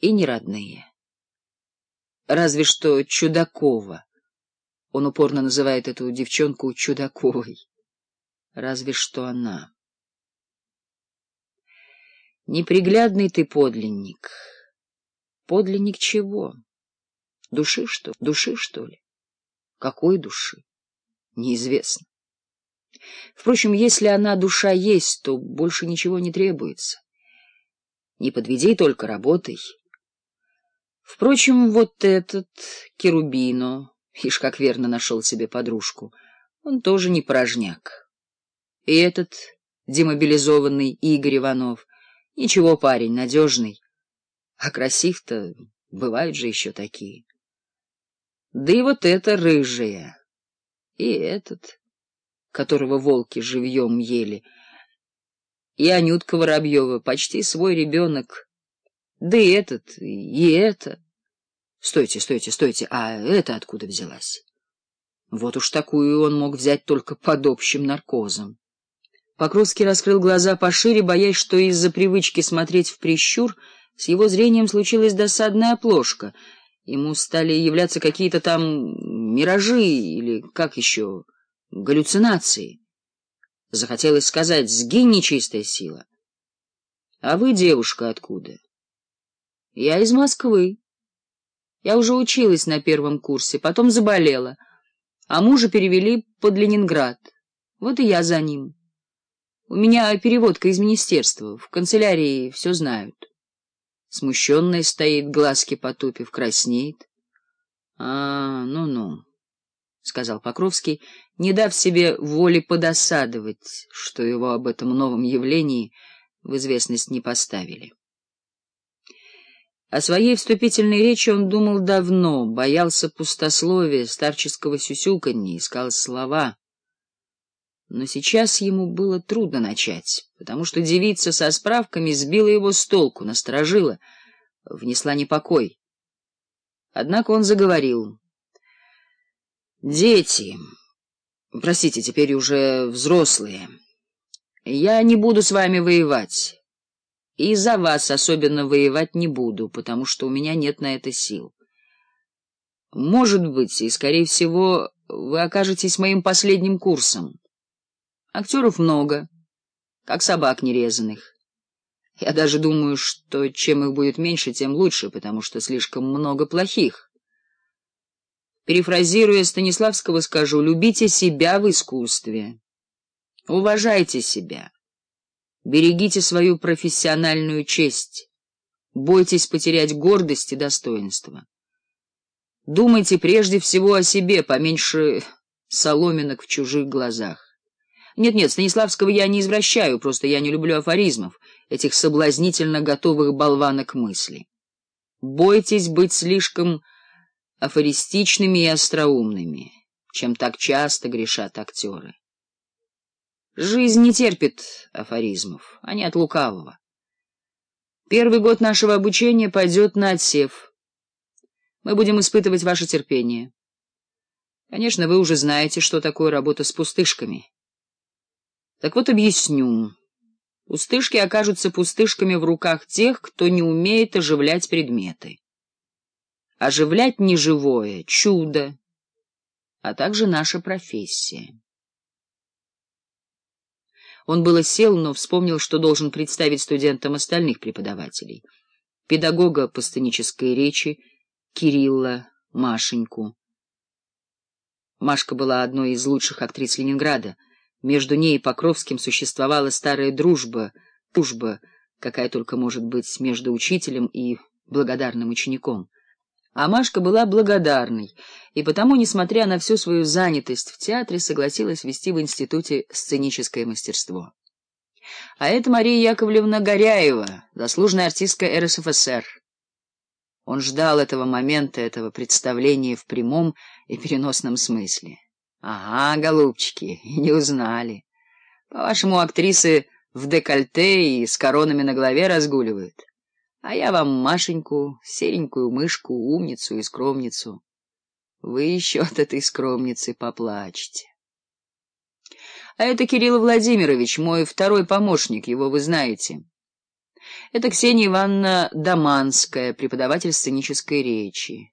и не родные. Разве что Чудакова. Он упорно называет эту девчонку Чудаковой. Разве что она. Неприглядный ты подлинник. Подлинник чего? Души, что? Души, что ли? Какой души? Неизвестно. Впрочем, если она душа есть, то больше ничего не требуется. Не подведи только, работай. Впрочем, вот этот Керубино, ишь как верно нашел себе подружку, он тоже не порожняк. И этот демобилизованный Игорь Иванов, ничего парень, надежный, а красив-то бывают же еще такие. Да и вот эта рыжая, и этот, которого волки живьем ели, и Анютка Воробьева, почти свой ребенок, да и этот, и это. Стойте, стойте, стойте, а это откуда взялась? Вот уж такую он мог взять только под общим наркозом. Покровский раскрыл глаза пошире, боясь, что из-за привычки смотреть в прищур с его зрением случилась досадная оплошка. Ему стали являться какие-то там миражи или, как еще, галлюцинации. Захотелось сказать «сгинь, нечистая сила». — А вы, девушка, откуда? — Я из Москвы. Я уже училась на первом курсе, потом заболела, а мужа перевели под Ленинград. Вот и я за ним. У меня переводка из министерства, в канцелярии все знают. Смущенная стоит, глазки потупив, краснеет. — А, ну-ну, — сказал Покровский, не дав себе воли подосадовать, что его об этом новом явлении в известность не поставили. О своей вступительной речи он думал давно, боялся пустословия, старческого сюсюканья, искал слова. Но сейчас ему было трудно начать, потому что девица со справками сбила его с толку, насторожила, внесла непокой. Однако он заговорил. «Дети, простите, теперь уже взрослые, я не буду с вами воевать» и за вас особенно воевать не буду, потому что у меня нет на это сил. Может быть, и, скорее всего, вы окажетесь моим последним курсом. Актеров много, как собак нерезанных. Я даже думаю, что чем их будет меньше, тем лучше, потому что слишком много плохих. Перефразируя Станиславского, скажу, любите себя в искусстве, уважайте себя. Берегите свою профессиональную честь. Бойтесь потерять гордость и достоинство. Думайте прежде всего о себе, поменьше соломинок в чужих глазах. Нет-нет, Станиславского я не извращаю, просто я не люблю афоризмов, этих соблазнительно готовых болванок мысли. Бойтесь быть слишком афористичными и остроумными, чем так часто грешат актеры. Жизнь не терпит афоризмов, а не от лукавого. Первый год нашего обучения пойдет на отсев. Мы будем испытывать ваше терпение. Конечно, вы уже знаете, что такое работа с пустышками. Так вот, объясню. Пустышки окажутся пустышками в руках тех, кто не умеет оживлять предметы. Оживлять неживое — чудо, а также наша профессия. Он было сел, но вспомнил, что должен представить студентам остальных преподавателей. Педагога по сценической речи, Кирилла, Машеньку. Машка была одной из лучших актрис Ленинграда. Между ней и Покровским существовала старая дружба, дружба, какая только может быть между учителем и благодарным учеником. А Машка была благодарной, и потому, несмотря на всю свою занятость в театре, согласилась вести в институте сценическое мастерство. А это Мария Яковлевна Горяева, заслуженная артистка РСФСР. Он ждал этого момента, этого представления в прямом и переносном смысле. Ага, голубчики, не узнали. По-вашему, актрисы в декольте и с коронами на голове разгуливают. А я вам Машеньку, серенькую мышку, умницу и скромницу. Вы еще от этой скромницы поплачете. А это Кирилл Владимирович, мой второй помощник, его вы знаете. Это Ксения Ивановна Доманская, преподаватель сценической речи.